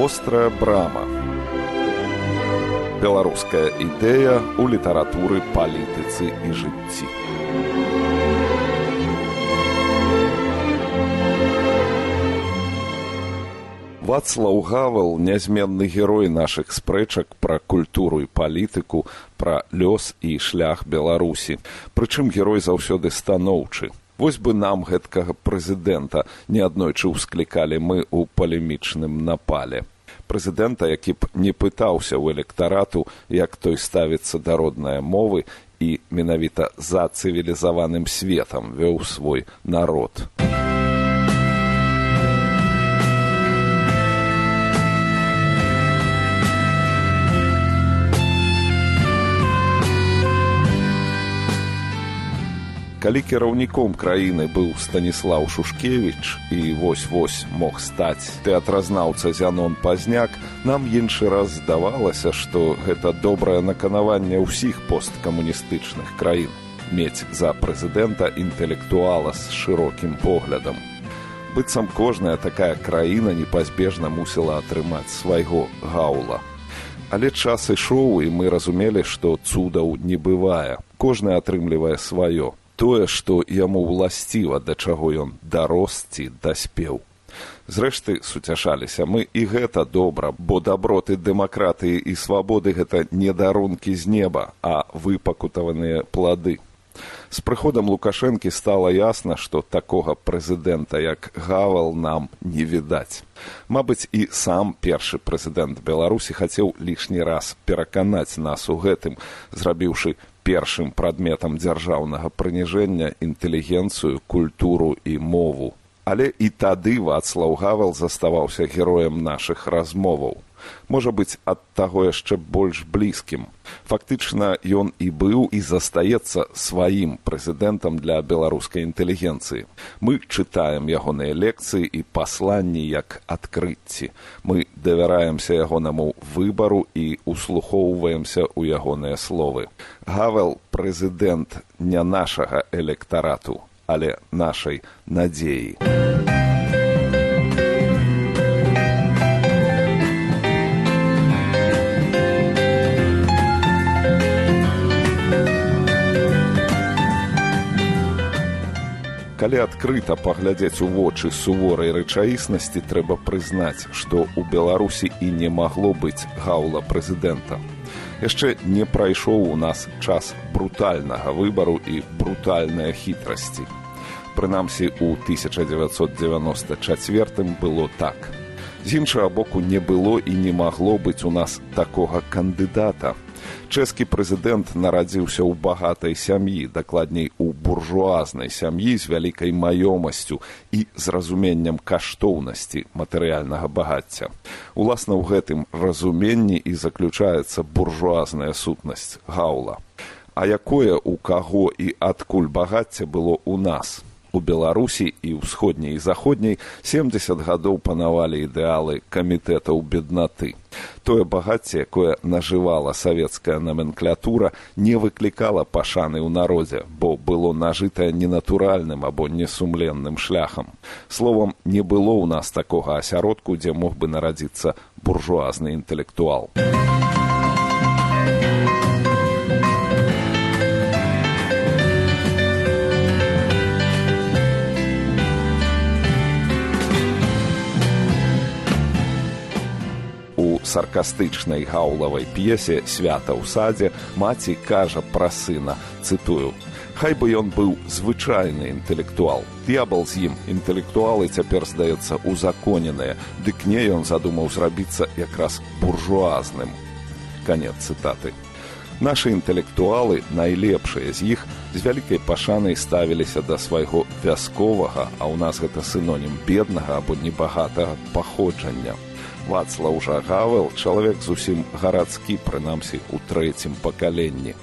вострая брама беларуская ідэя ў літаратуры палітыцы і жыцці Вацлаў Гавал нязменны герой нашых спрэчак пра культуру і палітыку, пра лёс і шлях Беларусі. Прычым герой заўсёды станоўчы. Вось бы нам гэткага прэзідэнта неаднойчы ўсклікалі мы ў палемічным напале. Прэзідэнта, які б не пытаўся ў электарату, як той ставіцца да роднай мовы менавіта за цывілізаваным светам вёў свой народ. Калі кіраўніком краіны быў станіслав шушкевич і вось вось мог стаць тэатразнаўца зянон пазняк. Нам іншы раз здавалася што гэта добрае наканаванне ўсіх посткамуністычных краін мець за прэзідэнта інтэлектуала з шырокім поглядам. Быццам кожная такая краіна непазбежна мусіла атрымаць свайго гаула. Але час ішоў і мы разумелі што цудаў не бывае. Кожны атрымлівае сваё тое, што яму ўласціва, да чаго ён дарос ці даспеў. Зрэшты суцяшаліся мы і гэта добра, бо даброты дэмакратыі і свабоды гэта не дарункі з неба, а выпакутаваныя плады. З прыходам лукашэнкі стала ясна, што такога прэзідэнта як гавал нам не відаць. Мабыць, і сам першы прэзідэнт Беларусі хацеў лішні раз пераканаць нас у гэтым, зрабіўшы першым прадметам дзяржаўнага прыніжэння інтэлігенцыю культуру і мову але і тады вацлаў гавал заставаўся героем нашых размоваў. Можа быць ад таго яшчэ больш блізкім. Фактычна ён і быў і застаецца сваім прэзідэнтам для беларускай інтэлігенцыі. Мы чытаем ягоныя лекцыі і пасланні як адкрыцці. Мы давяраемся ягонаму выбару і услухоўваемся ў ягоныя словы. Гавел прэзідэнт не нашага электарату але нашай надзеі. Калі адкрыта паглядзець у вочы суворай рэчаіснасці трэба прызнаць што ў беларусі і не магло быць гаула прэзідэнта. Яшчэ не прайшоў у нас час брутальнага выбару і брутальныя хітрасці прынамсі у 1994 было так. З іншага боку не было і не магло быць у нас такога кандыдата. Чэшскі прэзідэнт нарадзіўся ў багатай сям'і дакладней у буржуазнай сям'і з вялікай маёмасцю і з разуменнем каштоўнасці матэрыяльнага багацця. Уласна ў гэтым разуменні і заключаецца буржуазная сутнасць гаула. А якое у каго і адкуль багацця было ў нас у беларусі і ўсходняй заходняй. Семьдесят гадоў панавалі ідэалы камітэтаў беднаты. Тое багацце якое нажывала савецкая номенклятура не выклікала пашаны ў народзе бо было нажытае ненатуральным або несумленным шляхам. Словам не было ў нас такога асяродку дзе мог бы нарадзіцца буржуазны інтэлектуал саркастычнай гаўлавай п'есе свята ў садзе маці кажа пра сына цытую. Хай бы ён быў звычайны інтэлектуал. Д'ябал з ім інтэлектуалы цяпер здаецца узаконеныя. Дык не ён задумаў зрабіцца якраз буржуазным канец цытаты. Нашы інтэлектуалы найлепшыя з іх з вялікай пашанай ставіліся да свайго вясковага, а ў нас гэта сынонім беднага або небагатага паходжання. Вацлаў Жагавел чалавек зусім гарадскі прынамсі ў трэцім пакаленні.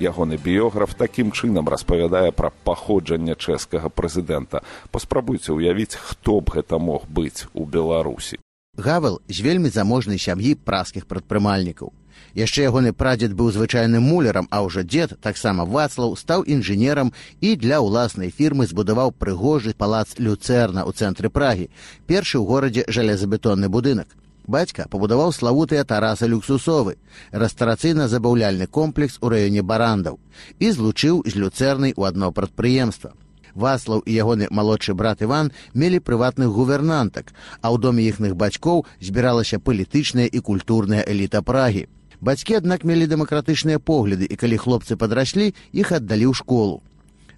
Ягоны біёграф такім чынам распавядае пра паходжанне чэшскага прэзідэнта. Паспрабуйце ўявіць, хто б гэта мог быць у Беларусі. Гавел з вельмі заможнай сям'і праскіх прадпрымальнікаў. Яшчэ ягоны прадзед быў звычайным мулерам, а ўжо дзед таксама вацлаў стаў інжынерам і для ўласнай фірмы збудаваў прыгожы палац люцэрна ў цэнтры прагі, першы ў горадзе жалезабетонны будынак бацька пабудаваў славутыя тараса люксусовы рэстарацыйна-забаўляльны комплекс у раёне барандаў і злучыў з люцэрнай у адно прадпрыемства васлаў і ягоны малодшы брат иван мелі прыватных гувернантак а ў доме іхных бацькоў збіралася палітычная і культурная эліта прагі бацькі аднак мелі дэмакратычныя погляды і калі хлопцы падраслі іх аддалі ў школу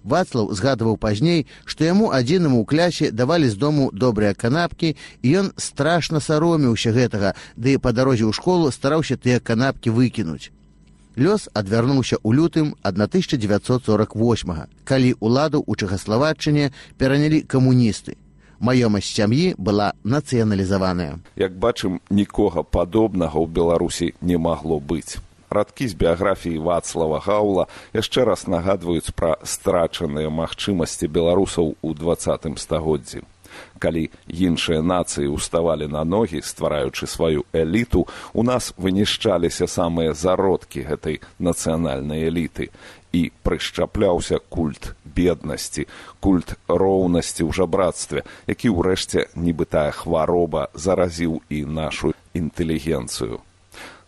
вацлаў згадваў пазней што яму адзінаму ў клясе давалі з дому добрыя канапкі і ён страшна сароміўся гэтага ды па дарозе ў школу стараўся тыя канапкі выкінуць. Лёс адвярнуўся ў лютым 1948 калі ўладу ў чэхаславаччыне перанялі камуністы. Маёмасць сям'і была нацыяналізаваная. Як бачым нікога падобнага ў беларусі не магло быць радкі з біяграфіі вацлава гаула яшчэ раз нагадваюць пра страчаныя магчымасці беларусаў у двадцатым стагоддзі. Калі іншыя нацыі ўставалі на ногі ствараючы сваю эліту у нас вынішчаліся самыя зародкі гэтай нацыянальнай эліты. І прышчапляўся культ беднасці культ роўнасці ў жабрацтве які ўрэшце нібы тая хвароба заразіў і нашу інтэлігенцыю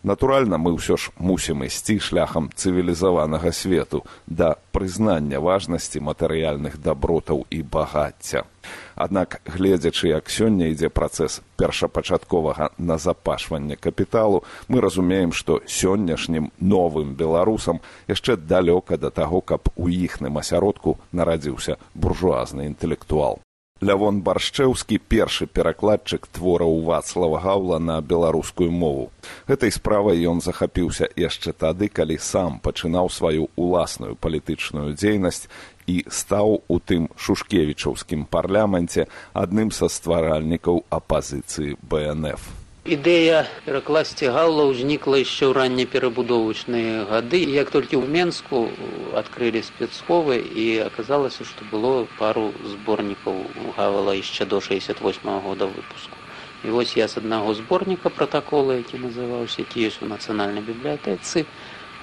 Натуральна, мы ўсё ж мусім ісці шляхам цывілізаванага свету да прызнання важнасці матэрыяльных дабротаў і багацця. Аднак, гледзячы, як сёння ідзе працэс першапачатковага назапашвання капіталу, мы разумеем, што сённяшнім новым беларусам яшчэ далёка да таго, каб у іхным асяродку нарадзіўся буржуазны інтэлектуал. Лявон баршчэўскі першы перакладчык твораў вацлава гаўла на беларускую мову. Гэтай справай ён захапіўся яшчэ тады, калі сам пачынаў сваю уласную палітычную дзейнасць і стаў у тым шушкевічаўскім парламенце адным са стваральнікаў апазіцыі бнф ідэя перакласці галла ўзнікла яшчэ ў раннеперабудовачныя гады. Як толькі ў менску адкрылі спецсховы і аказалася што было пару зборнікаў гавала яшчэ до шестьдесят восьм года выпуску. І вось я з аднаго зборніка пратакола які называўся кіеш у нацыянальнай бібліятэцы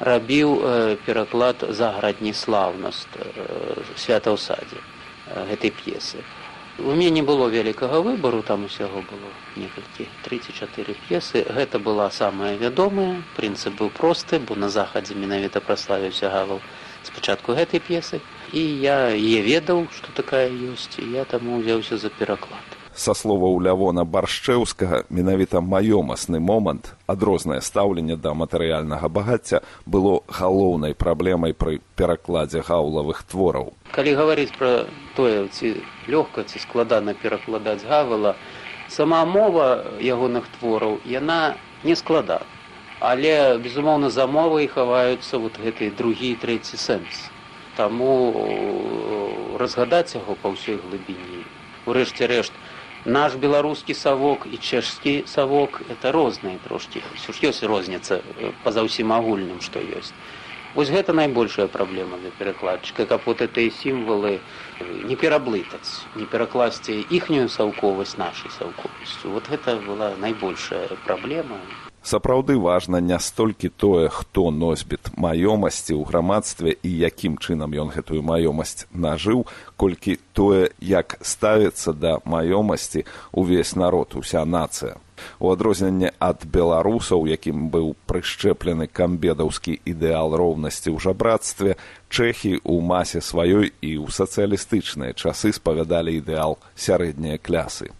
рабіў пераклад заградні слаўнасць э, свята ў садзе гэтай п'есы У мяне не было вялікага выбару, там усяго было некалькі 34 п'есы. Гэта была самая вядомая. Прынцып быў просты, бо на захадзе менавіта праславіўся гавал спачатку гэтай п'есы. І я е ведаў, што такая ёсць, і я таму ўзяўся за пераклад са словаў лявона баршчэўскага менавіта маёмасны момант адрознае стаўленне да матэрыяльнага багацця было галоўнай праблемай пры перакладзе гаўлавых твораў. Калі гаварыць пра тое ці лёгка ці складана перакладаць гавала сама мова ягоных твораў яна не склада але безумоўна за мовай хаваюцца вот гэты другі трэці сэнс. Таму разгадаць яго па ўсёй глыбіні урэшце рэшт наш беларускі савок і чэшскі савок это розныя трошкі ёсць розніца э, па-за ўсім агульным што ёсць вось гэта найбольшая праблема для перакладчыка каб вот этой сімвалы э, не пераблытаць не перакласці іхнюю саўковасць нашай саўковасцю. Вот гэта была найбольшая праблема сапраўды важна не столькі тое хто носьбіт маёмасці ў грамадстве і якім чынам ён гэтую маёмасць нажыў колькі тое як ставіцца да маёмасці увесь народ уся нацыя. У адрозненне ад беларусаў якім быў прышчэплены камбедаўскі ідэал роўнасці ў жабрацтве чэхі ў масе сваёй і ў сацыялістычныя часы спавядалі ідэал сярэднія клясы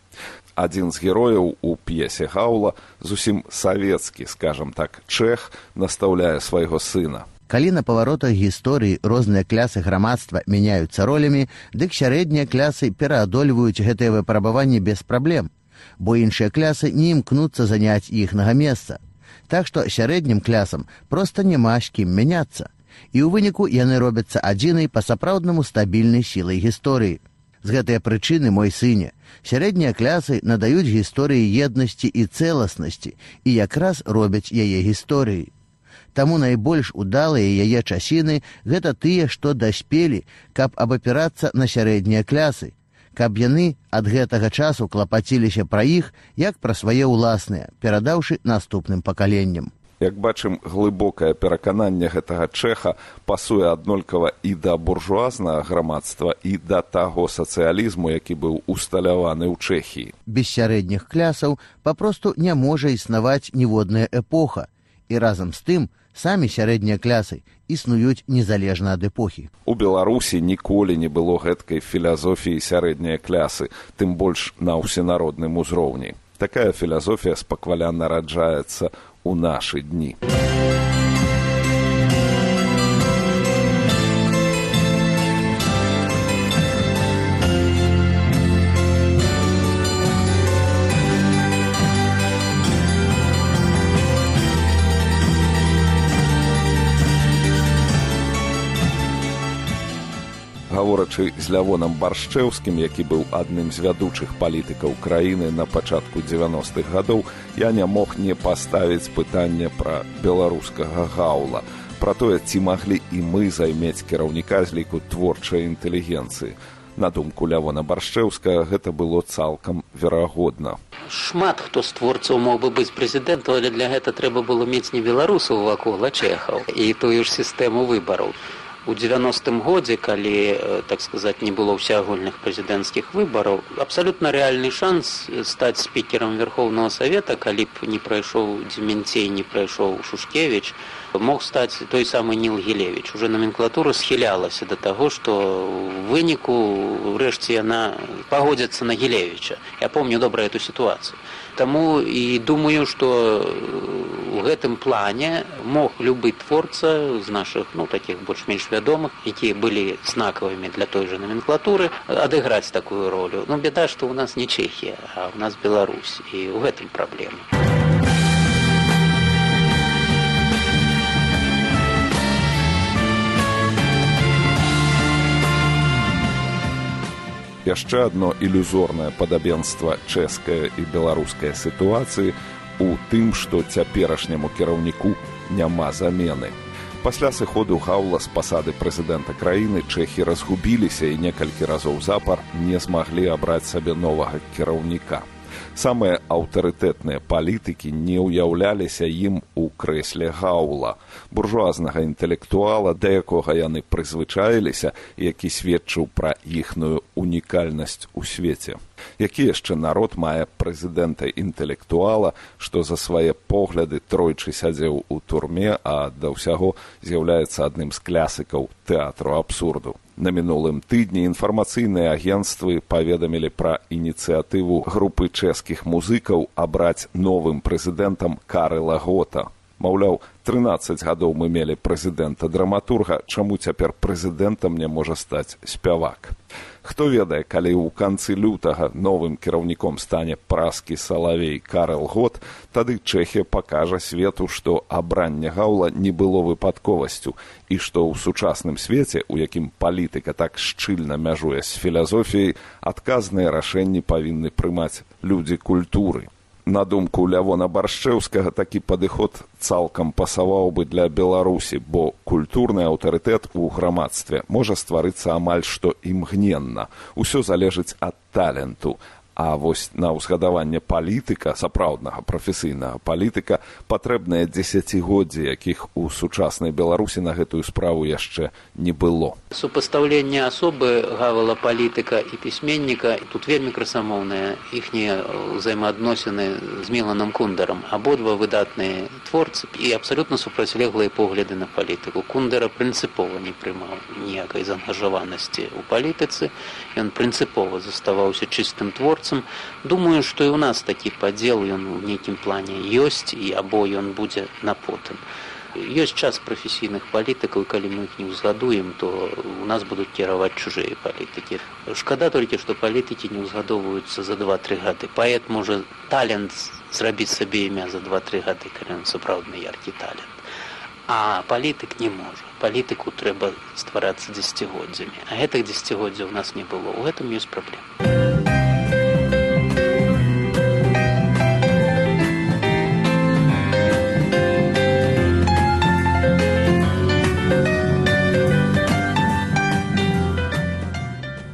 адзін з герояў у п'есе гаула зусім савецкі скажам так чэх настаўляе свайго сына. Калі на паваротах гісторыі розныя клясы грамадства мяняюцца ролямі дык сярэднія клясы пераадольваюць гэтыя выпрабаванні без праблем бо іншыя клясы не імкнуцца заняць іхнага месца. Так што сярэднім клясам проста няма з кім мяняцца. І ў выніку яны робяцца адзінай па сапраўднаму стабільнай сілай гісторыі з гэтыя прычыны мой сыне сярэднія клясы надаюць гісторыі еднасці і цэласнасці і якраз робяць яе гісторыі. Таму найбольш удалыя яе часіны гэта тыя што даспелі каб абапірацца на сярэднія клясы каб яны ад гэтага часу клапаціліся пра іх як пра свае ўласныя перадаўшы наступным пакаленням Як бачым, глыбокае перакананне гэтага чэха пасуе аднолькава і да буржуазнага грамадства і да таго сацыялізму, які быў усталяваны ў Чэхіі. Без сярэдніх клясаў папросту не можа існаваць ніводная эпоха. І разам з тым самі сярэднія клясы існуюць незалежна ад эпохі. У Беларусі ніколі не было гэткай філазофіі сярэднія клясы, тым больш на ўсенародным узроўні. Такая філасофія спакваля нараджаецца у наши дни. Гаворачы з лявонам баршчэўскім які быў адным з вядучых палітыкаў краіны на пачатку 90-х гадоў я не мог не паставіць пытанне пра беларускага гаула. Пра тое ці маглі і мы займець кіраўніка з ліку творчай інтэлігенцыі. На думку лявона баршчэўска гэта было цалкам верагодна. Шмат хто з творцаў мог бы быць прэзідэнтам але для гэта трэба было мець не беларусаў вакол чэхаў. І тую ж сістэму выбараў у девяностым годзе калі э, так сказать не было ўсеагульных прэзідэнцкіх выбараў абсалютна рэальны шанс стаць спікерам верхоўнага савета калі б не прайшоў дземенцей не прайшоў шушкевич мог стаць той самы ніл гілевич уже номенклатура схілялася да таго што выніку рэшце яна пагодзяцца на гілевича я помню добра эту сітуацыю Таму і думаю, што у гэтым плане мог любы творца з нашых ну, такіх больш-менш вядомых, якія былі знакавымі для той жа номенклатуры адыграць такую ролю. Ну беда, што ў нас не Чехія, а ў нас Беларусь і ў гэтым праблема. Яшчэ адно ілюзорнае падабенства чэшская і беларускай сітуацыі у тым, што цяперашняму кіраўніку няма замены. Пасля сыходу гаула з пасады прэзідэнта краіны чэхі разгубіліся і некалькі разоў запар не змаглі абраць сабе новага кіраўніка самыя аўтарытэтныя палітыкі не ўяўляліся ім у крэсле гаула буржуазнага інтэлектуала да якога яны прызвычаіліся які сведчыў пра іхную унікальнасць у свеце які яшчэ народ мае прэзідэнта інтэлектуала што за свае погляды тройчы сядзеў у турме а да ўсяго з'яўляецца адным з клясыкаў тэатру абсурду На мінулым тыдні інфармацыйныя агенцтвы паведамілі пра ініцыятыву групы чэшскіх музыкаў абраць новым прэзідэнтам карыла гота. Маўляў, 13 гадоў мы мелі прэзідэнта драматурга, чаму цяпер прэзідэнтам не можа стаць спявак. Хто ведае, калі ў канцы лютага новым кіраўніком стане праскі салавей Карл год, тады Чэхія пакажа свету, што абранне гаула не было выпадковасцю і што ў сучасным свеце, у якім палітыка так шчыльна мяжуе з філазофіяй, адказныя рашэнні павінны прымаць людзі культуры на думку лявона баршчэўскага такі падыход цалкам пасаваў бы для беларусі бо культурны аўтарытэт у грамадстве можа стварыцца амаль што імгненна. Усё залежыць ад таленту А вось на ўзгадаванне палітыка сапраўднага прафесійнага палітыка патрэбныя дзесяцігоддзі, якіх у сучаснай беларусі на гэтую справу яшчэ не было. Супастаўленне асобы гавала палітыка і пісьменніка тут вельмі красамоўныя іхнія ўзаемаадносіны з меланым кундарам. абодва выдатныя творцы і абсалютна супрацьлеглыя погляды на палітыку. Кундара прынцыпова не прымаў ніякай заангажаванасці ў палітыцы. Ён прынцыпова заставаўся чыстым творцам думаю што і ў нас такі падзел ён у нейкім плане ёсць і або ён будзе на потым ёсць час прафесійных палітыкаў калі мы іх не ўзгадуем то у нас будуць кіраваць чужыя палітыкі шкада толькі што палітыкі не ўзгадоўваюцца за два-тры гады паэт можа талент зрабіць сабе імя за два-тры гады калі ён сапраўдны яркі талент а палітык не можа. Палітыку трэба стварацца дзесяцігоддзямі. А гэтых дзесяцігоддзяў у нас не было. У гэтым ёсць праблема.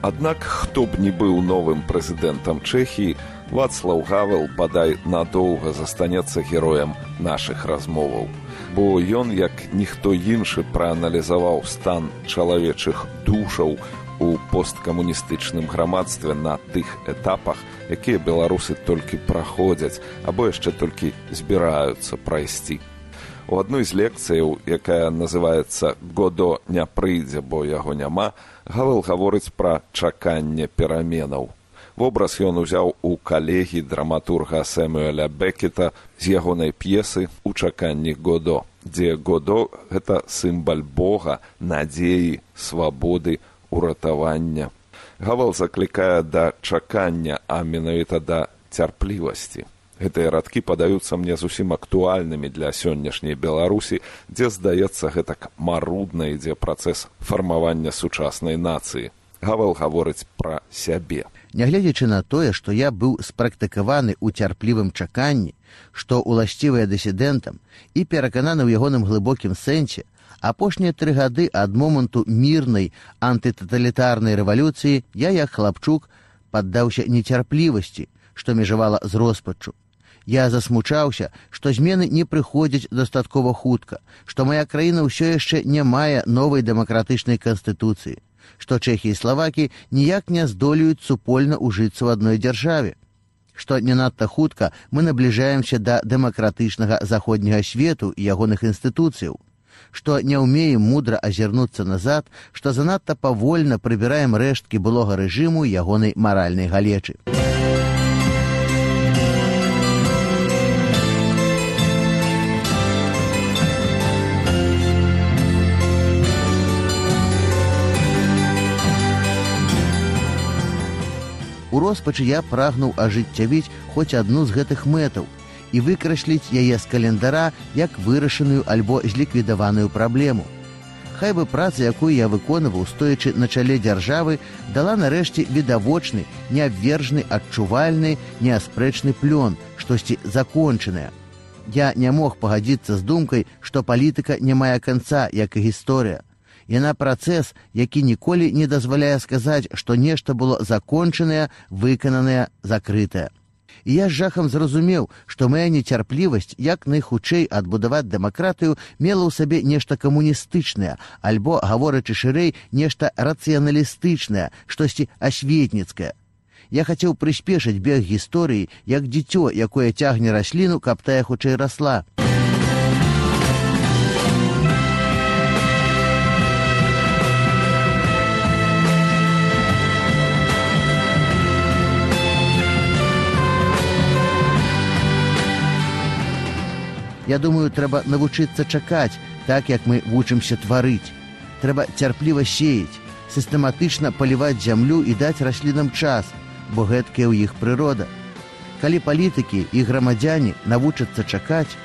Аднак хто б не быў новым прэзідэнтам Чэхіі, Вацлаў Гавел бадай надоўга застанецца героем нашых размоваў. Бо ён, як ніхто іншы прааналізаваў стан чалавечых душаў у посткамуністычным грамадстве на тых этапах, якія беларусы толькі праходзяць або яшчэ толькі збіраюцца прайсці. У адной з лекцыяў, якая называецца годо не прыйдзе, бо яго няма, Гавел гаворыць пра чаканне пераменаў вобраз ён узяў у калегі драматурга сэмюэля бекета з ягонай п'есы ў чаканні годо дзе годо гэта сімбаль бога надзеі свабоды уратавання гавал заклікае да чакання а менавіта да цярплівасці гэтыя радкі падаюцца мне зусім актуальнымі для сённяшняй беларусі дзе здаецца гэтак марудна ідзе працэс фармавання сучаснай нацыі гавал гаворыць пра сябе Нягледзячы на тое, што я быў спрактыкаваны ў цярплівым чаканні, што ўласцівыя дысідэнтам і перакананы ў ягоным глыбокім сэнсе, апошнія тры гады ад моманту мірнай антытаталітарнай рэвалюцыі я як хлапчук паддаўся нецярплівасці, што межавала з роспаччу. Я засмучаўся, што змены не прыходзяць дастаткова хутка, што моя краіна ўсё яшчэ не мае новай дэмакратычнай канстытуцыі што чэхі і славакі ніяк не здолеюць супольна ўжыцца ў адной дзяржаве што не надта хутка мы набліжаемся да дэмакратычнага заходняга свету ягоных інстытуцыяў што не ўмеем мудра азірнуцца назад што занадта павольна прыбіраем рэшткі былога рэжыму ягонай маральнай галечы. У роспачы я прагнуў ажыццявіць хоць адну з гэтых мэтаў і выкрашліць яе з календара як вырашаную альбо зліквідаваную праблему. Хай бы праца, якую я выконваў, стоячы на чале дзяржавы, дала нарэшце відавочны, неабвержны, адчувальны, неаспрэчны плён, штосьці закончанае. Я не мог пагадзіцца з думкай, што палітыка не мае канца, як і гісторыя яна працэс які ніколі не дазваляе сказаць што нешта было закончанае выкананае закрытае. І я з жахам зразумеў што моя нецярплівасць як найхутчэй адбудаваць дэмакратыю мела ў сабе нешта камуністычнае альбо гаворачы шырэй нешта рацыяналістычнае штосьці асветніцкае. Я хацеў прыспешыць бег гісторыі як дзіцё якое цягне расліну каб тая хутчэй расла Я думаю, трэба навучыцца чакаць, так як мы вучымся тварыць. Трэба цярпліва сеяць, сістэматычна паліваць зямлю і даць раслінам час, бо гэткая ў іх прырода. Калі палітыкі і грамадзяне навучацца чакаць,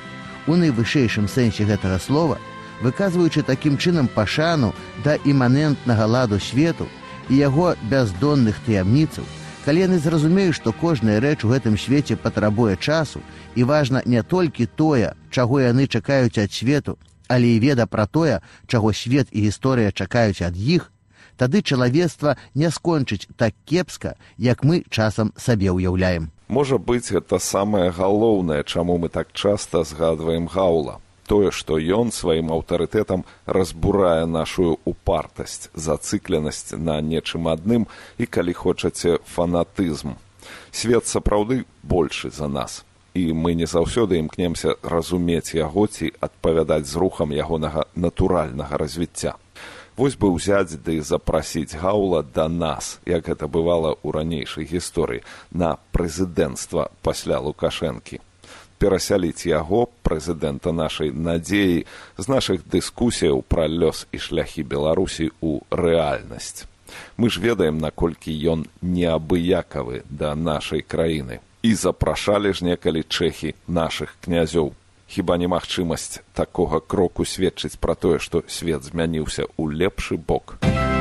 у найвышэйшым сэнсе гэтага слова, выказваючы такім чынам пашану да іманентнага ладу свету і яго бяздонных таямніцаў, калі яны зразумеюць, што кожная рэч у гэтым свеце патрабуе часу і важна не толькі тое, чаго яны чакаюць ад свету, але і веда пра тое, чаго свет і гісторыя чакаюць ад іх, тады чалавецтва не скончыць так кепска, як мы часам сабе ўяўляем. Можа быць, гэта самае галоўнае, чаму мы так часта згадваем гаула тое, што ён сваім аўтарытэтам разбурае нашу упартасць, зацыкленасць на нечым адным і калі хочаце фанатызм. Свет сапраўды большы за нас. І мы не заўсёды імкнемся разумець яго ці адпавядаць з рухам ягонага натуральнага развіцця. Вось бы ўзяць ды запрасіць гаула да нас, як гэта бывала ў ранейшай гісторыі на прэзідэнцтва пасля лукашэнкі перасяліць яго прэзідэнта нашай надзеі з нашых дыскусіяў пра лёс і шляхі беларусі ў рэальнасць. Мы ж ведаем наколькі ён неабыякавы да нашай краіны. І запрашалі ж некалі чэхі нашых князёў. Хіба немагчымасць такога кроку сведчыць пра тое што свет змяніўся ў лепшы бок? а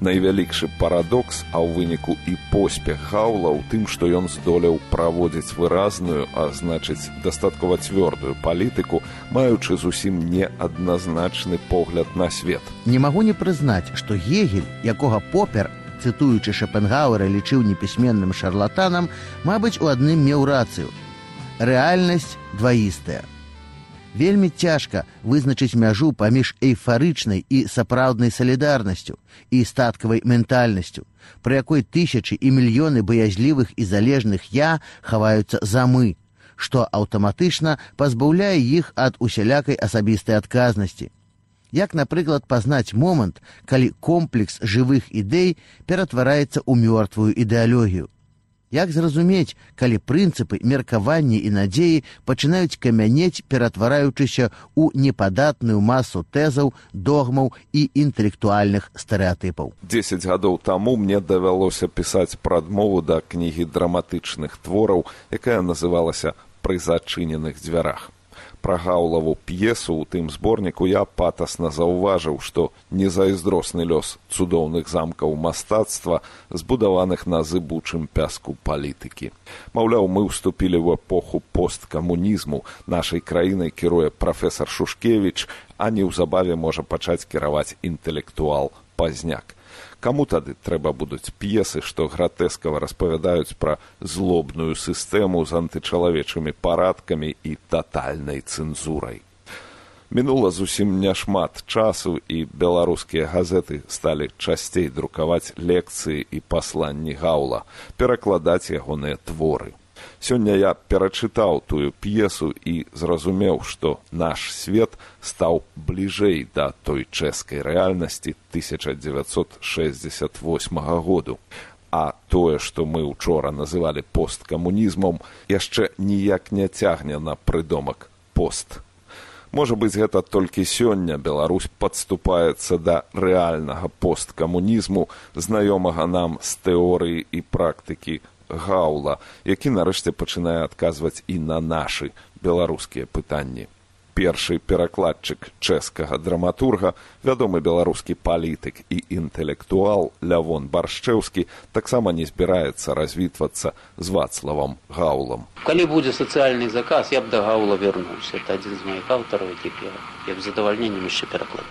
Найвялікшы парадокс, а ў выніку і поспех гаула ў тым, што ён здолеў праводзіць выразную, а значыць дастаткова цвёрдую палітыку, маючы зусім неадназначны погляд на свет. Не магу не прызнаць, што гегель, якога попер цытуючы шапенгауэра лічыў непісьменным шарлатанам, мабыць, у адным меў рацыю. Рэальнасць дваістая вельмі цяжка вызначыць мяжу паміж эйфарычнай і сапраўднай салідарнасцю і статкавай ментальнасцю, пры якой тысячы і мільёны баязлівых і залежных я хаваюцца за мы, што аўтаматычна пазбаўляе іх ад усялякай асабістай адказнасці. Як, напрыклад, пазнаць момант, калі комплекс жывых ідэй ператвараецца ў мёртвую ідэалогію. Як зразумець, калі прынцыпы меркаванні і надзеі пачынаюць камянець, ператвараючыся ў непадатную масу тэзаў, догмаў і інтэлектуальных стэеатыпаў. Дзесяць гадоў таму мне давялося пісаць прадмову да кнігі драматычных твораў, якая называлася пры зачыненых дзвярах пра гаўлаву п'есу ў тым зборніку я патасна заўважыў, што незайздросны лёс цудоўных замкаў мастацтва збудаваных на зыбучым пяску палітыкі. Маўляў, мы ўступілі ў эпоху посткамунізму нашай краінай кіруе прафесор Шушкевіч, а неўзабаве можа пачаць кіраваць інтэлектуал пазняк. Каму тады трэба будуць п'есы, што гратэскава распавядаюць пра злобную сістэму з антычалавечымі парадкамі і татальнай цэнзурай. Мінула зусім няшмат часу і беларускія газеты сталі часцей друкаваць лекцыі і пасланні гаўла, перакладаць ягоныя творы. Сёння я перачытаў тую п'есу і зразумеў, што наш свет стаў бліжэй да той чэшскай рэальнасці 1968 году. А тое, што мы учора называлі посткамунізмам, яшчэ ніяк не цягне на прыдомак пост. Можа быць, гэта толькі сёння Беларусь падступаецца да рэальнага посткамунізму, знаёмага нам з тэорыі і практыкі гаула які нарэшце пачынае адказваць і на нашы беларускія пытанні. Першы перакладчык чэшскага драматурга вядомы беларускі палітык і інтэлектуал лявон баршчэўскі таксама не збіраецца развітвацца з вацлавам гаулам. Калі будзе сацыяльны заказ я б да гаула вярнуўся. Это адзін з моих аўтараў якіх я, я б задавальненнем яшчэ пераклад